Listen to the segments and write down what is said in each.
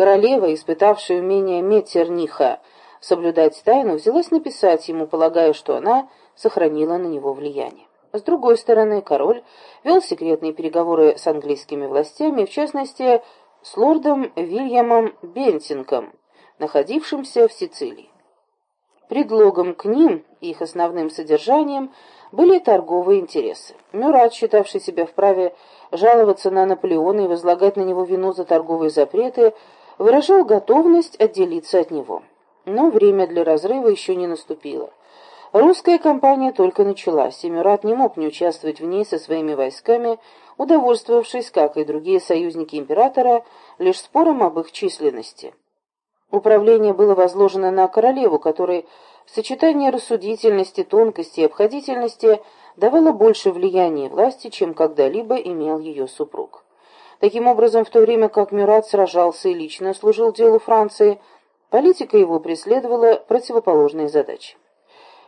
Королева, испытавшая умение Меттерниха соблюдать тайну, взялась написать ему, полагая, что она сохранила на него влияние. С другой стороны, король вел секретные переговоры с английскими властями, в частности, с лордом Вильямом Бентингом, находившимся в Сицилии. Предлогом к ним, их основным содержанием, были торговые интересы. Мюрат, считавший себя вправе жаловаться на Наполеона и возлагать на него вину за торговые запреты, выражал готовность отделиться от него. Но время для разрыва еще не наступило. Русская кампания только началась, и Мюрат не мог не участвовать в ней со своими войсками, удовольствовавшись, как и другие союзники императора, лишь спором об их численности. Управление было возложено на королеву, которой сочетании рассудительности, тонкости и обходительности давало больше влияния власти, чем когда-либо имел ее супруг. Таким образом, в то время как Мюрат сражался и лично служил делу Франции, политика его преследовала противоположные задачи.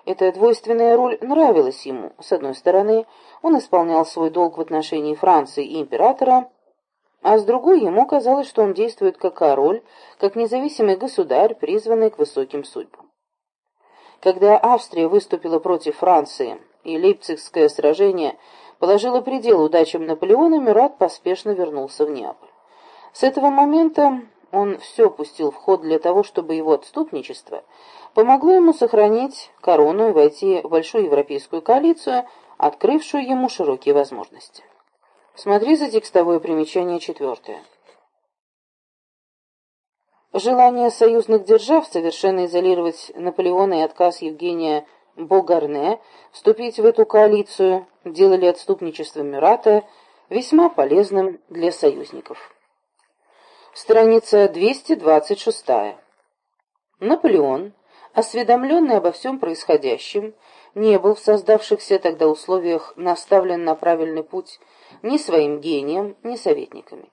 Эта двойственная роль нравилась ему. С одной стороны, он исполнял свой долг в отношении Франции и императора, а с другой ему казалось, что он действует как король, как независимый государь, призванный к высоким судьбам. Когда Австрия выступила против Франции и Лейпцигское сражение положило предел удачам Наполеона, Мюрат поспешно вернулся в Неаполь. С этого момента он все пустил в ход для того, чтобы его отступничество помогло ему сохранить корону и войти в большую европейскую коалицию, открывшую ему широкие возможности. Смотри за текстовое примечание четвертое. Желание союзных держав совершенно изолировать Наполеона и отказ Евгения Богарне вступить в эту коалицию делали отступничество Мюрата весьма полезным для союзников. Страница 226. Наполеон осведомленный обо всем происходящем, не был в создавшихся тогда условиях наставлен на правильный путь ни своим гением, ни советниками.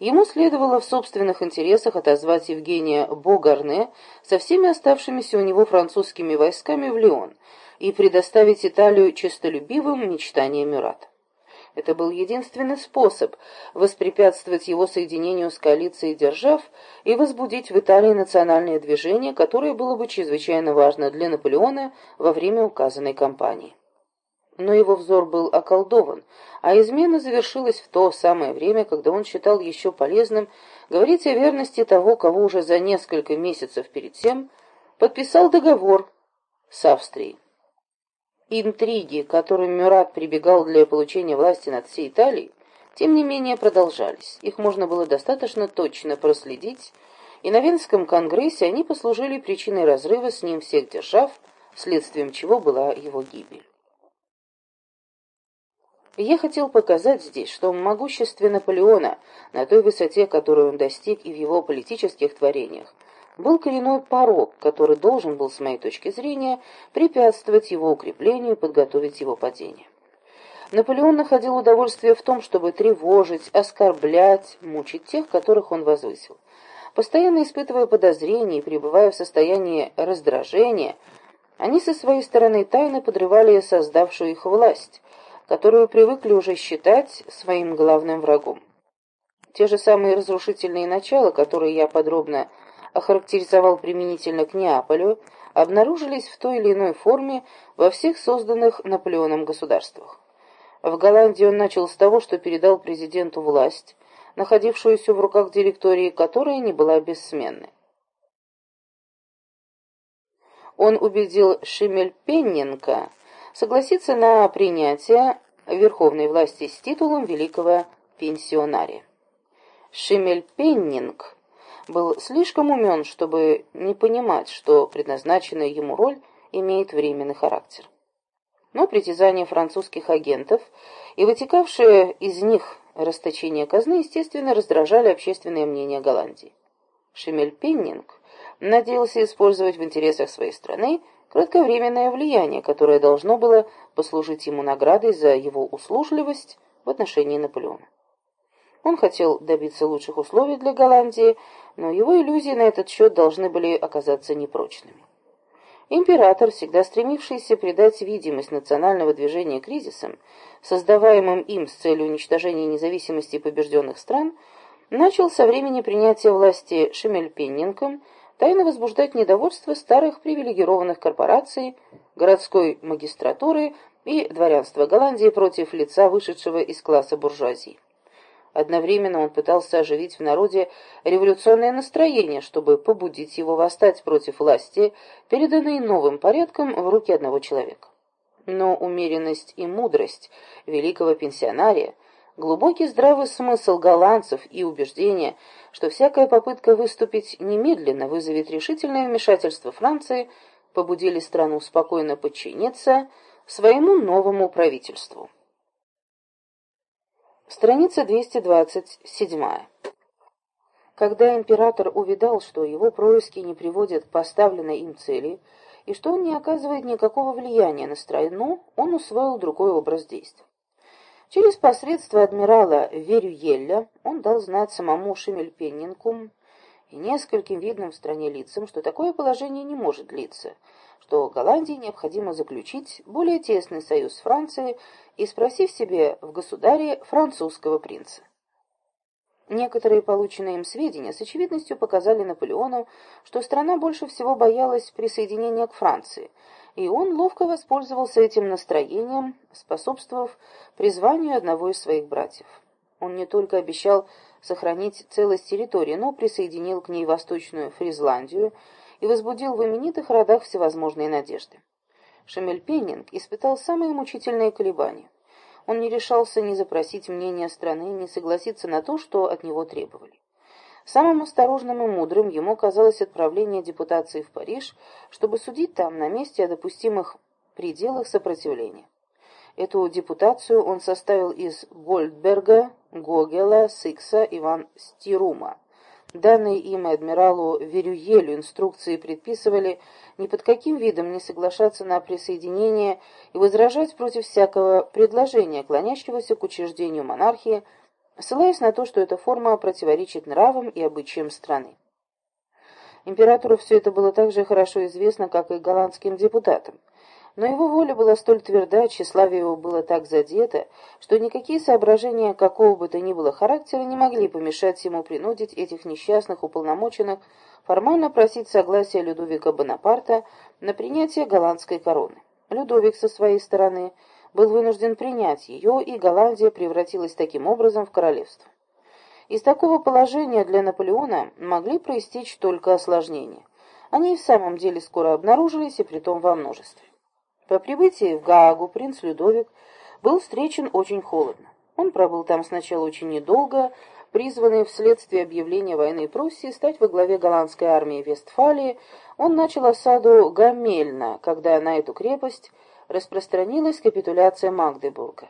Ему следовало в собственных интересах отозвать Евгения Богарне со всеми оставшимися у него французскими войсками в Лион и предоставить Италию честолюбивым мечтаниям Мюрата. Это был единственный способ воспрепятствовать его соединению с коалицией держав и возбудить в Италии национальное движение, которое было бы чрезвычайно важно для Наполеона во время указанной кампании. Но его взор был околдован, а измена завершилась в то самое время, когда он считал еще полезным говорить о верности того, кого уже за несколько месяцев перед тем подписал договор с Австрией. Интриги, к которым Мюрат прибегал для получения власти над всей Италией, тем не менее продолжались. Их можно было достаточно точно проследить, и на Венском конгрессе они послужили причиной разрыва с ним всех держав, следствием чего была его гибель. Я хотел показать здесь, что могуществе Наполеона на той высоте, которую он достиг и в его политических творениях, был коренной порог, который должен был, с моей точки зрения, препятствовать его укреплению и подготовить его падение. Наполеон находил удовольствие в том, чтобы тревожить, оскорблять, мучить тех, которых он возвысил. Постоянно испытывая подозрения и пребывая в состоянии раздражения, они со своей стороны тайно подрывали создавшую их власть, которую привыкли уже считать своим главным врагом. Те же самые разрушительные начала, которые я подробно охарактеризовал применительно к Неаполю, обнаружились в той или иной форме во всех созданных Наполеоном государствах. В Голландии он начал с того, что передал президенту власть, находившуюся в руках директории, которая не была бессменной. Он убедил Шемельпенненко согласиться на принятие верховной власти с титулом великого пенсионария. Шемельпеннинг был слишком умен, чтобы не понимать, что предназначенная ему роль имеет временный характер. Но притязания французских агентов и вытекавшее из них расточение казны, естественно, раздражали общественное мнение Голландии. Шемельпеннинг надеялся использовать в интересах своей страны кратковременное влияние, которое должно было послужить ему наградой за его услужливость в отношении Наполеона. Он хотел добиться лучших условий для Голландии, но его иллюзии на этот счет должны были оказаться непрочными. Император, всегда стремившийся придать видимость национального движения кризисам, создаваемым им с целью уничтожения независимости побежденных стран, начал со времени принятия власти Шемельпеннинком тайно возбуждать недовольство старых привилегированных корпораций, городской магистратуры и дворянства Голландии против лица, вышедшего из класса буржуазии. Одновременно он пытался оживить в народе революционное настроение, чтобы побудить его восстать против власти, переданной новым порядком в руки одного человека. Но умеренность и мудрость великого пенсионария, глубокий здравый смысл голландцев и убеждение, что всякая попытка выступить немедленно вызовет решительное вмешательство Франции, побудили страну спокойно подчиниться своему новому правительству. Страница 227. Когда император увидал, что его происки не приводят к поставленной им цели, и что он не оказывает никакого влияния на страну, он усвоил другой образ действия. Через посредство адмирала Верюелля он дал знать самому Шемельпеннинку и нескольким видным в стране лицам, что такое положение не может длиться, что Голландии необходимо заключить более тесный союз с Францией и спросив себе в государе французского принца. Некоторые полученные им сведения с очевидностью показали Наполеону, что страна больше всего боялась присоединения к Франции, и он ловко воспользовался этим настроением, способствовав призванию одного из своих братьев. Он не только обещал сохранить целость территории, но присоединил к ней Восточную Фризландию и возбудил в именитых родах всевозможные надежды. Шемельпеннинг испытал самые мучительные колебания. Он не решался ни запросить мнение страны, ни согласиться на то, что от него требовали. Самым осторожным и мудрым ему казалось отправление депутации в Париж, чтобы судить там на месте о допустимых пределах сопротивления. Эту депутацию он составил из Гольдберга, Гогела, Сикса, Иван Стирума. Данные им адмиралу Верюелю инструкции предписывали ни под каким видом не соглашаться на присоединение и возражать против всякого предложения, клонящегося к учреждению монархии, ссылаясь на то, что эта форма противоречит нравам и обычаям страны. Императору все это было так же хорошо известно, как и голландским депутатам. Но его воля была столь тверда, тщеславие его было так задето, что никакие соображения какого бы то ни было характера не могли помешать ему принудить этих несчастных уполномоченных формально просить согласия Людовика Бонапарта на принятие голландской короны. Людовик со своей стороны был вынужден принять ее, и Голландия превратилась таким образом в королевство. Из такого положения для Наполеона могли проистечь только осложнения. Они и в самом деле скоро обнаружились, и притом во множестве. По прибытии в Гаагу принц Людовик был встречен очень холодно. Он пробыл там сначала очень недолго, призванный вследствие объявления войны Пруссии стать во главе голландской армии Вестфалии, он начал осаду Гамельна, когда на эту крепость распространилась капитуляция Магдебурга.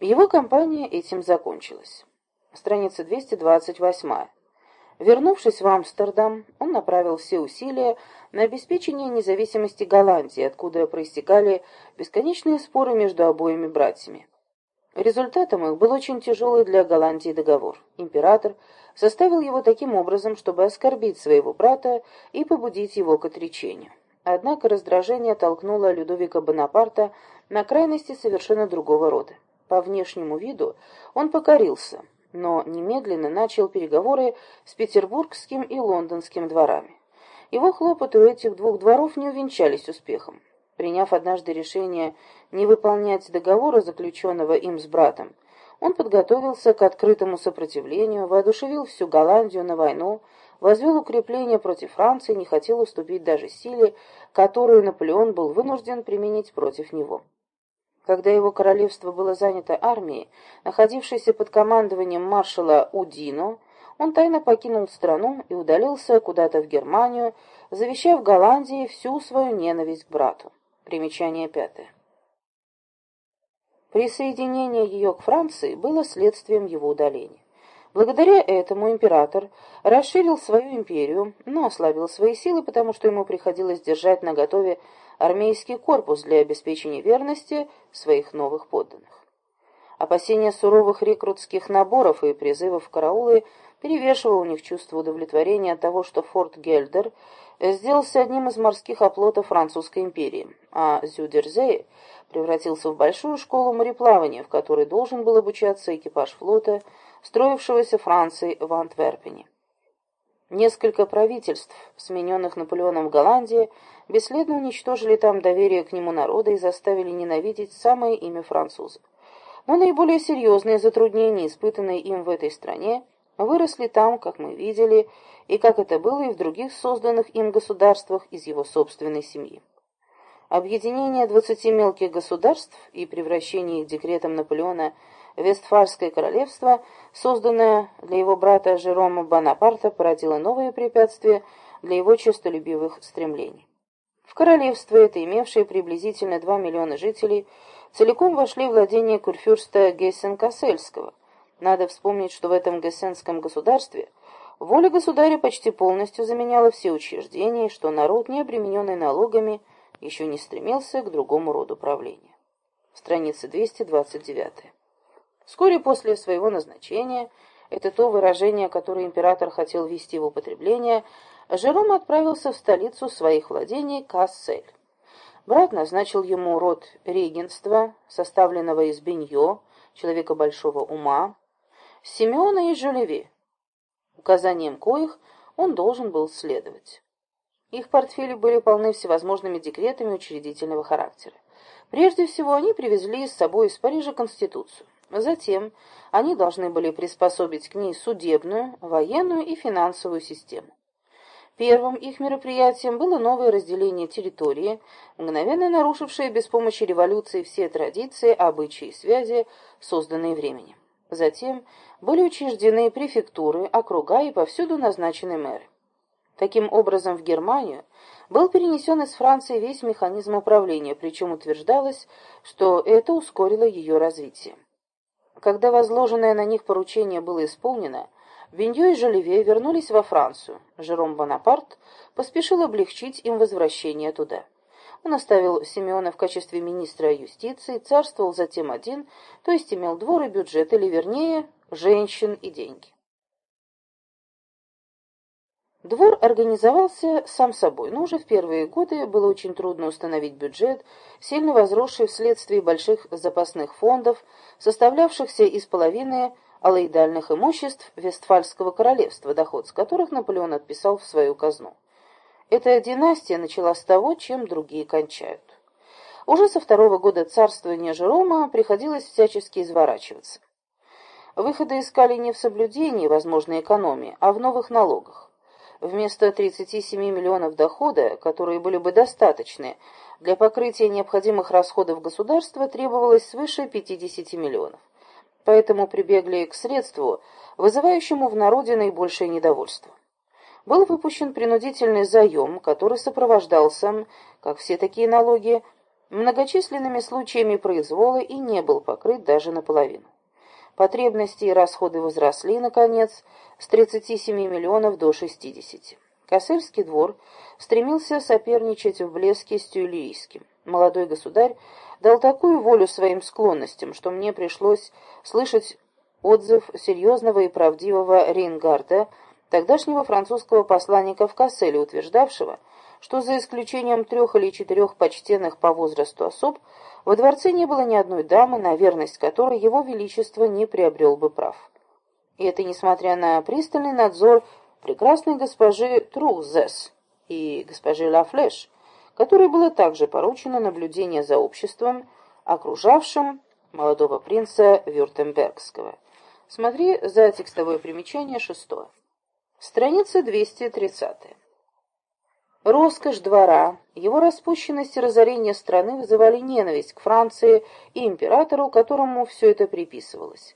Его кампания этим закончилась. Страница 228. Вернувшись в Амстердам, он направил все усилия на обеспечение независимости Голландии, откуда проистекали бесконечные споры между обоими братьями. Результатом их был очень тяжелый для Голландии договор. Император составил его таким образом, чтобы оскорбить своего брата и побудить его к отречению. Однако раздражение толкнуло Людовика Бонапарта на крайности совершенно другого рода. По внешнему виду он покорился – но немедленно начал переговоры с петербургским и лондонским дворами. Его хлопоты у этих двух дворов не увенчались успехом. Приняв однажды решение не выполнять договора, заключенного им с братом, он подготовился к открытому сопротивлению, воодушевил всю Голландию на войну, возвел укрепления против Франции, не хотел уступить даже силе, которую Наполеон был вынужден применить против него. Когда его королевство было занято армией, находившейся под командованием маршала Удино, он тайно покинул страну и удалился куда-то в Германию, завещав Голландии всю свою ненависть к брату. Примечание пятое. Присоединение ее к Франции было следствием его удаления. Благодаря этому император расширил свою империю, но ослабил свои силы, потому что ему приходилось держать наготове армейский корпус для обеспечения верности своих новых подданных. Опасения суровых рекрутских наборов и призывов в караулы перевешивало у них чувство удовлетворения от того, что форт Гельдер сделался одним из морских оплотов Французской империи, а Зюдерзей превратился в большую школу мореплавания, в которой должен был обучаться экипаж флота строившегося Францией в Антверпене. Несколько правительств, смененных Наполеоном в Голландии, бесследно уничтожили там доверие к нему народа и заставили ненавидеть самое имя французов. Но наиболее серьезные затруднения, испытанные им в этой стране, выросли там, как мы видели, и как это было и в других созданных им государствах из его собственной семьи. Объединение двадцати мелких государств и превращение их декретом Наполеона в Вестфальское королевство, созданное для его брата Жерома Бонапарта, породило новые препятствия для его честолюбивых стремлений. В королевство это, имевшее приблизительно 2 миллиона жителей, целиком вошли владения курфюрста Гессен-Кассельского. Надо вспомнить, что в этом гессенском государстве воля государя почти полностью заменяла все учреждения, что народ, не обремененный налогами, еще не стремился к другому роду правления. Страница 229. Вскоре после своего назначения, это то выражение, которое император хотел ввести в употребление, Жером отправился в столицу своих владений Кассель. Брат назначил ему род регенства, составленного из Беньо, человека большого ума, Симеона и Жолеви, указанием коих он должен был следовать. Их портфели были полны всевозможными декретами учредительного характера. Прежде всего, они привезли с собой из Парижа Конституцию. Затем они должны были приспособить к ней судебную, военную и финансовую систему. Первым их мероприятием было новое разделение территории, мгновенно нарушившее без помощи революции все традиции, обычаи и связи, созданные временем. Затем были учреждены префектуры, округа и повсюду назначены мэры. Таким образом, в Германию был перенесен из Франции весь механизм управления, причем утверждалось, что это ускорило ее развитие. Когда возложенное на них поручение было исполнено, Виньё и Жолеве вернулись во Францию. Жером Бонапарт поспешил облегчить им возвращение туда. Он оставил Симеона в качестве министра юстиции, царствовал затем один, то есть имел двор и бюджет, или вернее, женщин и деньги. Двор организовался сам собой, но уже в первые годы было очень трудно установить бюджет, сильно возросший вследствие больших запасных фондов, составлявшихся из половины алоидальных имуществ Вестфальского королевства, доход с которых Наполеон отписал в свою казну. Эта династия начала с того, чем другие кончают. Уже со второго года царствования Жерома приходилось всячески изворачиваться. Выходы искали не в соблюдении возможной экономии, а в новых налогах. Вместо 37 миллионов дохода, которые были бы достаточны для покрытия необходимых расходов государства, требовалось свыше 50 миллионов. Поэтому прибегли к средству, вызывающему в народе наибольшее недовольство. Был выпущен принудительный заем, который сопровождался, как все такие налоги, многочисленными случаями произвола и не был покрыт даже наполовину. Потребности и расходы возросли, наконец, с 37 миллионов до 60. Косельский двор стремился соперничать в блеске с Тюлийским. Молодой государь дал такую волю своим склонностям, что мне пришлось слышать отзыв серьезного и правдивого Рейнгарда, тогдашнего французского посланника в Касселе, утверждавшего, что за исключением трех или четырех почтенных по возрасту особ, во дворце не было ни одной дамы, на верность которой его величество не приобрел бы прав. И это несмотря на пристальный надзор прекрасной госпожи Трузес и госпожи Лафлеш, которой было также поручено наблюдение за обществом, окружавшим молодого принца Вюртембергского. Смотри за текстовое примечание шестое. Страница 230. Роскошь двора, его распущенность и разорение страны вызывали ненависть к Франции и императору, которому все это приписывалось.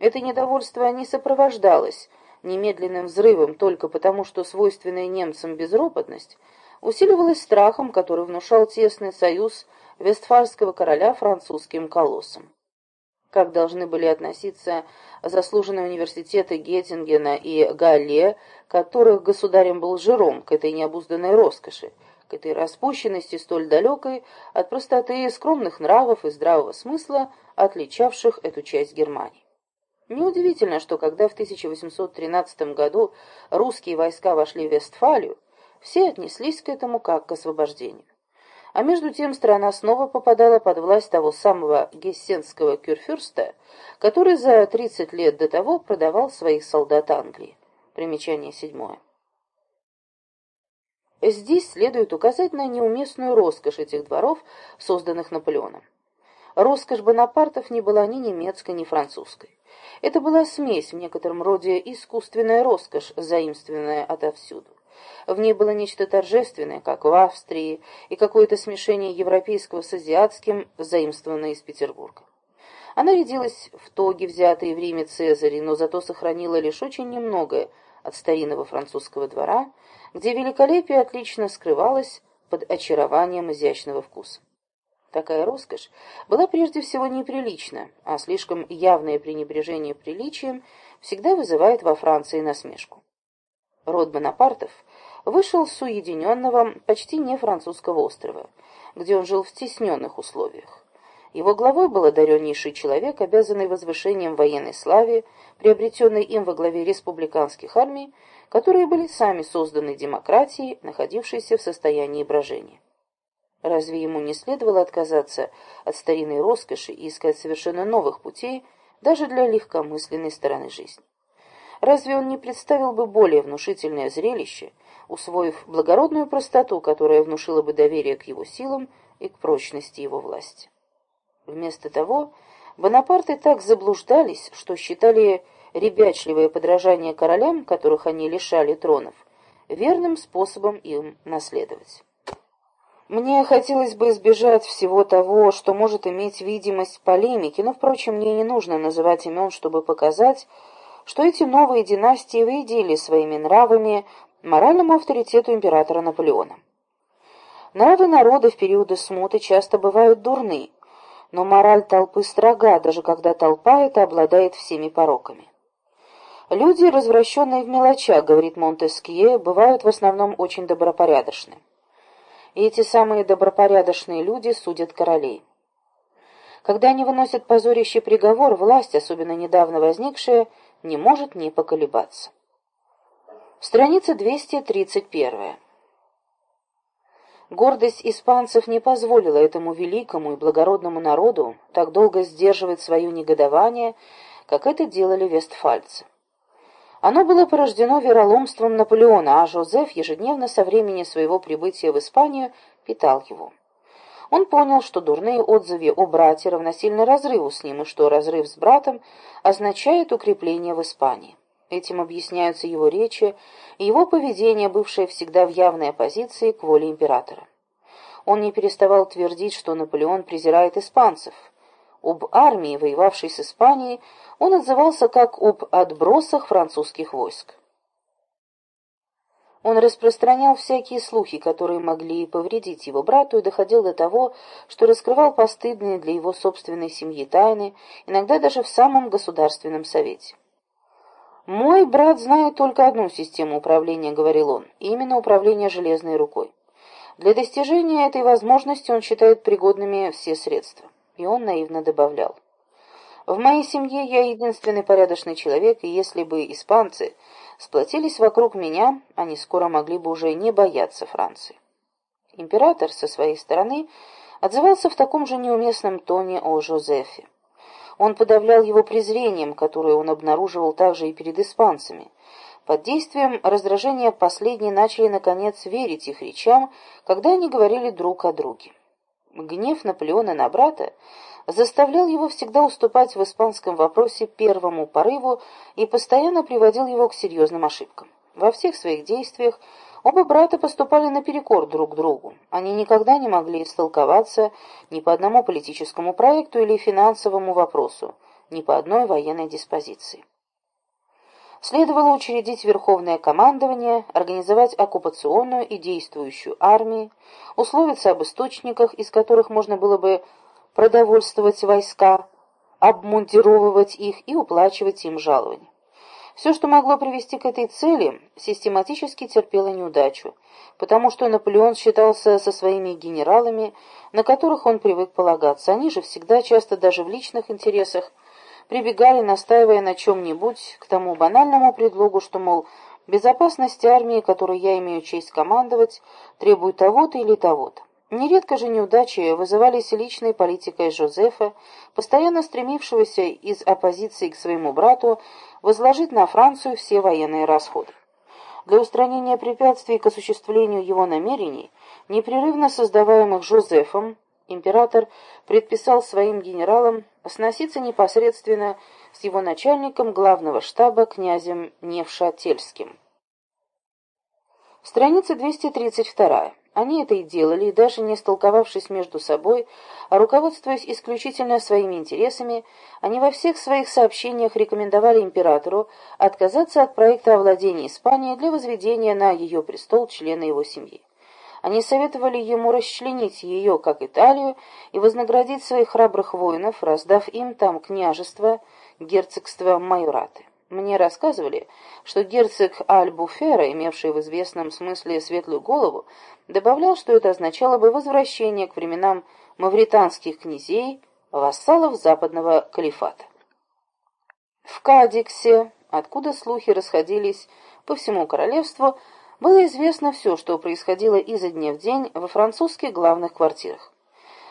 Это недовольство не сопровождалось немедленным взрывом только потому, что свойственная немцам безропотность усиливалась страхом, который внушал тесный союз вестфальского короля французским колоссом как должны были относиться заслуженные университеты Геттингена и Галле, которых государем был Жером, к этой необузданной роскоши, к этой распущенности столь далекой от простоты скромных нравов и здравого смысла, отличавших эту часть Германии. Неудивительно, что когда в 1813 году русские войска вошли в Вестфалию, все отнеслись к этому как к освобождению. А между тем страна снова попадала под власть того самого гессенского кюрфюрста, который за 30 лет до того продавал своих солдат Англии. Примечание седьмое. Здесь следует указать на неуместную роскошь этих дворов, созданных Наполеоном. Роскошь Бонапартов не была ни немецкой, ни французской. Это была смесь, в некотором роде искусственная роскошь, заимствованная отовсюду. В ней было нечто торжественное, как в Австрии, и какое-то смешение европейского с азиатским, заимствованное из Петербурга. Она рядилась в тоге, взятые в Риме Цезаре, но зато сохранила лишь очень немногое от старинного французского двора, где великолепие отлично скрывалось под очарованием изящного вкуса. Такая роскошь была прежде всего неприлична, а слишком явное пренебрежение приличием всегда вызывает во Франции насмешку. Род Бонапартов вышел с уединенного, почти не французского острова, где он жил в стесненных условиях. Его главой был одареннейший человек, обязанный возвышением военной славе, приобретенной им во главе республиканских армий, которые были сами созданы демократией, находившейся в состоянии брожения. Разве ему не следовало отказаться от старинной роскоши и искать совершенно новых путей даже для легкомысленной стороны жизни? Разве он не представил бы более внушительное зрелище, усвоив благородную простоту, которая внушила бы доверие к его силам и к прочности его власти? Вместо того, Бонапарты так заблуждались, что считали ребячливое подражание королям, которых они лишали тронов, верным способом им наследовать. Мне хотелось бы избежать всего того, что может иметь видимость полемики, но, впрочем, мне не нужно называть имен, чтобы показать, что эти новые династии вредили своими нравами моральному авторитету императора Наполеона. Нравы народа в периоды смуты часто бывают дурны, но мораль толпы строга, даже когда толпа эта обладает всеми пороками. Люди, развращенные в мелочах, говорит Монтескье, бывают в основном очень добропорядочны. И эти самые добропорядочные люди судят королей. Когда они выносят позорящий приговор, власть, особенно недавно возникшая, не может не поколебаться. Страница 231. Гордость испанцев не позволила этому великому и благородному народу так долго сдерживать свое негодование, как это делали вестфальцы. Оно было порождено вероломством Наполеона, а Жозеф ежедневно со времени своего прибытия в Испанию питал его. Он понял, что дурные отзывы о брате равносильны разрыву с ним, и что разрыв с братом означает укрепление в Испании. Этим объясняются его речи и его поведение, бывшее всегда в явной оппозиции к воле императора. Он не переставал твердить, что Наполеон презирает испанцев. Об армии, воевавшей с Испанией, он отзывался как об отбросах французских войск. Он распространял всякие слухи, которые могли повредить его брату, и доходил до того, что раскрывал постыдные для его собственной семьи тайны, иногда даже в самом государственном совете. «Мой брат знает только одну систему управления», — говорил он, — «именно управление железной рукой. Для достижения этой возможности он считает пригодными все средства». И он наивно добавлял. «В моей семье я единственный порядочный человек, и если бы испанцы сплотились вокруг меня, они скоро могли бы уже не бояться Франции. Император, со своей стороны, отзывался в таком же неуместном тоне о Жозефе. Он подавлял его презрением, которое он обнаруживал также и перед испанцами. Под действием раздражения последние начали, наконец, верить их речам, когда они говорили друг о друге. Гнев Наполеона на брата заставлял его всегда уступать в испанском вопросе первому порыву и постоянно приводил его к серьезным ошибкам. Во всех своих действиях оба брата поступали наперекор друг другу. Они никогда не могли истолковаться ни по одному политическому проекту или финансовому вопросу, ни по одной военной диспозиции. Следовало учредить Верховное командование, организовать оккупационную и действующую армии, условиться об источниках, из которых можно было бы продовольствовать войска, обмундировывать их и уплачивать им жалования. Все, что могло привести к этой цели, систематически терпело неудачу, потому что Наполеон считался со своими генералами, на которых он привык полагаться. Они же всегда, часто даже в личных интересах, прибегали, настаивая на чем-нибудь, к тому банальному предлогу, что, мол, безопасность армии, которой я имею честь командовать, требует того-то или того-то. Нередко же неудачи вызывались личной политикой Жозефа, постоянно стремившегося из оппозиции к своему брату возложить на Францию все военные расходы. Для устранения препятствий к осуществлению его намерений, непрерывно создаваемых Жозефом, император предписал своим генералам сноситься непосредственно с его начальником главного штаба князем Невшательским. Страница 232. Они это и делали, и даже не столковавшись между собой, а руководствуясь исключительно своими интересами, они во всех своих сообщениях рекомендовали императору отказаться от проекта овладения Испанией для возведения на ее престол члена его семьи. Они советовали ему расчленить ее, как Италию, и вознаградить своих храбрых воинов, раздав им там княжество, герцогство Майораты. Мне рассказывали, что герцог Альбуфера, имевший в известном смысле светлую голову, добавлял, что это означало бы возвращение к временам мавританских князей, вассалов западного калифата. В Кадиксе, откуда слухи расходились по всему королевству, было известно все, что происходило изо дня в день во французских главных квартирах.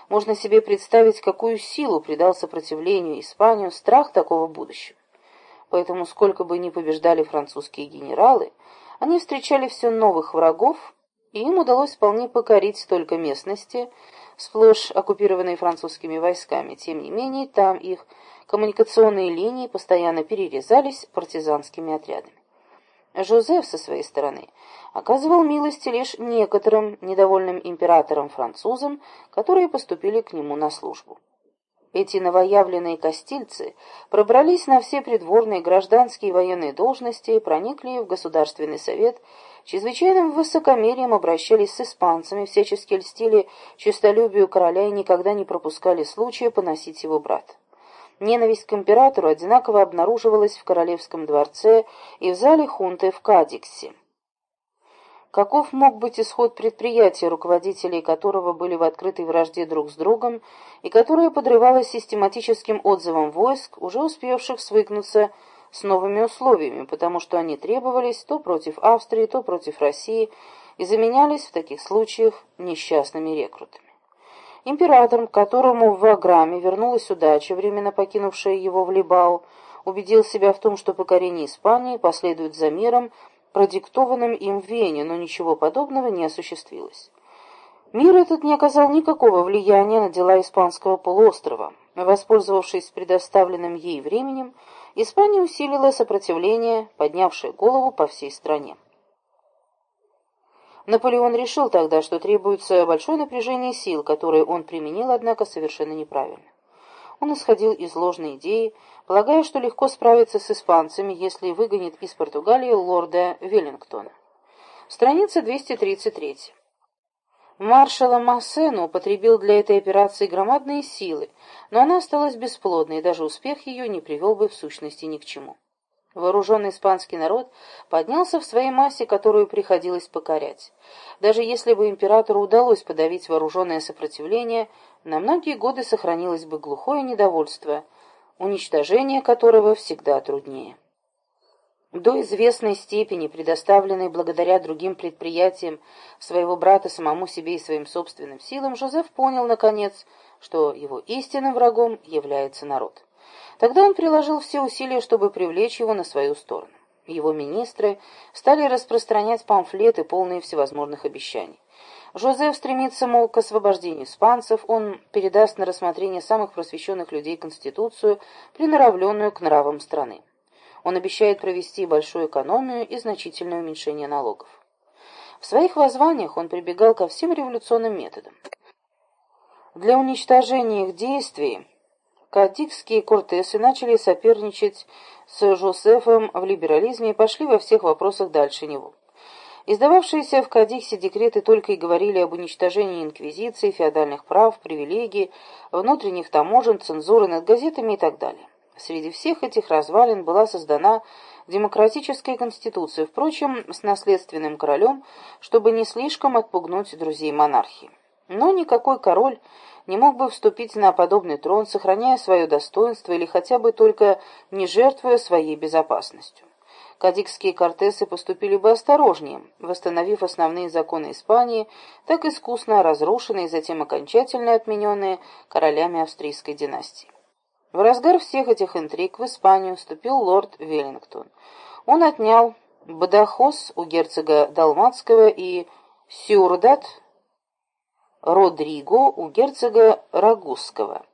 Можно себе представить, какую силу придал сопротивлению Испанию страх такого будущего поэтому сколько бы ни побеждали французские генералы, они встречали все новых врагов, и им удалось вполне покорить только местности, сплошь оккупированные французскими войсками. Тем не менее, там их коммуникационные линии постоянно перерезались партизанскими отрядами. Жозеф, со своей стороны, оказывал милости лишь некоторым недовольным императорам-французам, которые поступили к нему на службу. Эти новоявленные костильцы пробрались на все придворные гражданские и военные должности и проникли в Государственный совет, чрезвычайным высокомерием обращались с испанцами, всячески льстили честолюбию короля и никогда не пропускали случая поносить его брата. Ненависть к императору одинаково обнаруживалась в королевском дворце и в зале хунты в Кадиксе. Каков мог быть исход предприятия, руководителей которого были в открытой вражде друг с другом, и которое подрывалось систематическим отзывом войск, уже успевших свыкнуться с новыми условиями, потому что они требовались то против Австрии, то против России, и заменялись в таких случаях несчастными рекрутами. Император, которому в Ваграме вернулась удача, временно покинувшая его в Либау, убедил себя в том, что покорение Испании последует за миром, продиктованным им в Вене, но ничего подобного не осуществилось. Мир этот не оказал никакого влияния на дела испанского полуострова. Воспользовавшись предоставленным ей временем, Испания усилила сопротивление, поднявшее голову по всей стране. Наполеон решил тогда, что требуется большое напряжение сил, которое он применил, однако, совершенно неправильно. Он исходил из ложной идеи, полагая, что легко справиться с испанцами, если выгонит из Португалии лорда Веллингтона. Страница 233. Маршала Массену употребил для этой операции громадные силы, но она осталась бесплодной, и даже успех ее не привел бы в сущности ни к чему. Вооруженный испанский народ поднялся в своей массе, которую приходилось покорять. Даже если бы императору удалось подавить вооруженное сопротивление, на многие годы сохранилось бы глухое недовольство, уничтожение которого всегда труднее. До известной степени, предоставленной благодаря другим предприятиям своего брата самому себе и своим собственным силам, Жозеф понял, наконец, что его истинным врагом является народ. Тогда он приложил все усилия, чтобы привлечь его на свою сторону. Его министры стали распространять памфлеты, полные всевозможных обещаний. Жозеф стремится, мол, к освобождению испанцев, он передаст на рассмотрение самых просвещенных людей Конституцию, приноравленную к нравам страны. Он обещает провести большую экономию и значительное уменьшение налогов. В своих воззваниях он прибегал ко всем революционным методам. Для уничтожения их действий кадикские кортесы начали соперничать с Жозефом в либерализме и пошли во всех вопросах дальше него. Издававшиеся в Кадиксе декреты только и говорили об уничтожении инквизиции, феодальных прав, привилегий, внутренних таможен, цензуры над газетами и так далее. Среди всех этих развалин была создана демократическая конституция, впрочем, с наследственным королем, чтобы не слишком отпугнуть друзей монархии. Но никакой король не мог бы вступить на подобный трон, сохраняя свое достоинство или хотя бы только не жертвуя своей безопасностью. кадикские кортесы поступили бы осторожнее, восстановив основные законы Испании, так искусно разрушенные и затем окончательно отмененные королями австрийской династии. В разгар всех этих интриг в Испанию вступил лорд Веллингтон. Он отнял Бадахос у герцога Далматского и Сюрдат Родриго у герцога Рагузского.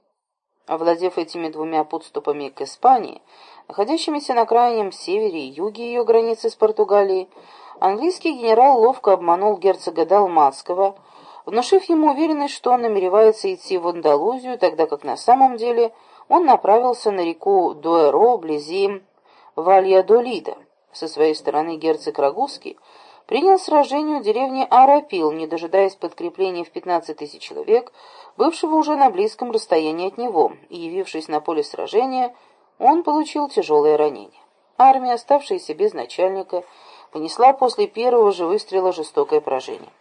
Овладев этими двумя подступами к Испании, находящимися на крайнем севере и юге ее границы с Португалией, английский генерал ловко обманул герцога Далматского, внушив ему уверенность, что он намеревается идти в Андалузию, тогда как на самом деле он направился на реку Дуэро вблизи Вальядолида. Со своей стороны герцог Рагузский принял сражение у деревни Арапил, не дожидаясь подкрепления в 15 тысяч человек, бывшего уже на близком расстоянии от него, и, явившись на поле сражения, он получил тяжелое ранение. Армия, оставшаяся без начальника, понесла после первого же выстрела жестокое поражение.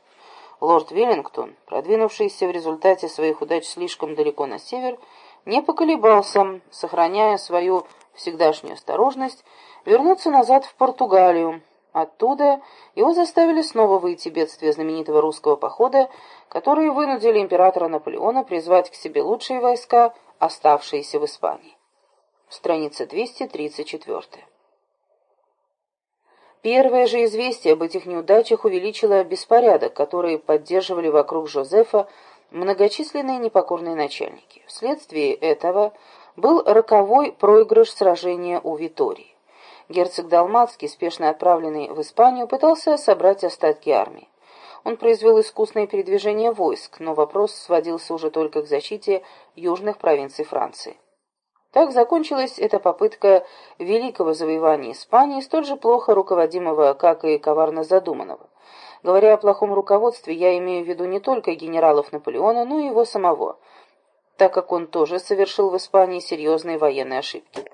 Лорд Веллингтон, продвинувшийся в результате своих удач слишком далеко на север, не поколебался, сохраняя свою всегдашнюю осторожность, вернуться назад в Португалию, Оттуда его заставили снова выйти бедствия знаменитого русского похода, которые вынудили императора Наполеона призвать к себе лучшие войска, оставшиеся в Испании. Страница 234. Первое же известие об этих неудачах увеличило беспорядок, который поддерживали вокруг Жозефа многочисленные непокорные начальники. Вследствие этого был роковой проигрыш сражения у Витории герцог Далматский, спешно отправленный в Испанию, пытался собрать остатки армии. Он произвел искусное передвижение войск, но вопрос сводился уже только к защите южных провинций Франции. Так закончилась эта попытка великого завоевания Испании, столь же плохо руководимого, как и коварно задуманного. Говоря о плохом руководстве, я имею в виду не только генералов Наполеона, но и его самого, так как он тоже совершил в Испании серьезные военные ошибки.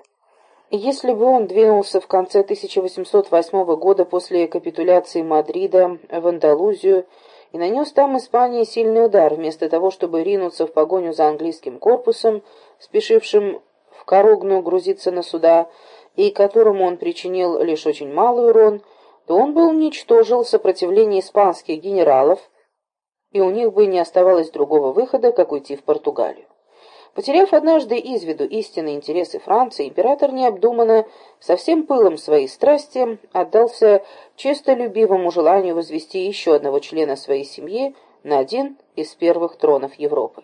Если бы он двинулся в конце 1808 года после капитуляции Мадрида в Андалузию и нанес там Испании сильный удар, вместо того, чтобы ринуться в погоню за английским корпусом, спешившим в Коругну грузиться на суда, и которому он причинил лишь очень малый урон, то он бы уничтожил сопротивление испанских генералов, и у них бы не оставалось другого выхода, как уйти в Португалию. Потеряв однажды из виду истинные интересы Франции, император необдуманно, со всем пылом своей страсти, отдался честолюбивому желанию возвести еще одного члена своей семьи на один из первых тронов Европы.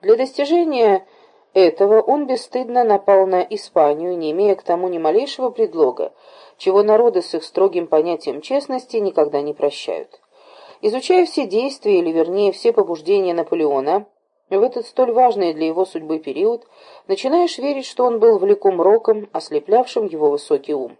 Для достижения этого он бесстыдно напал на Испанию, не имея к тому ни малейшего предлога, чего народы с их строгим понятием честности никогда не прощают. Изучая все действия, или вернее все побуждения Наполеона, в этот столь важный для его судьбы период начинаешь верить, что он был влеком роком, ослеплявшим его высокий ум.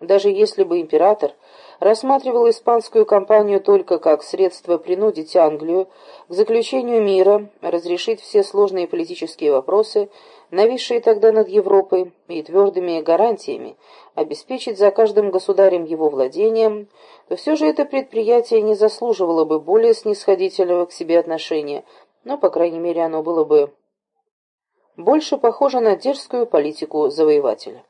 Даже если бы император рассматривал испанскую кампанию только как средство принудить Англию к заключению мира, разрешить все сложные политические вопросы, нависшие тогда над Европой, и твердыми гарантиями обеспечить за каждым государем его владением, то все же это предприятие не заслуживало бы более снисходительного к себе отношения – но, по крайней мере, оно было бы больше похоже на дерзкую политику завоевателя.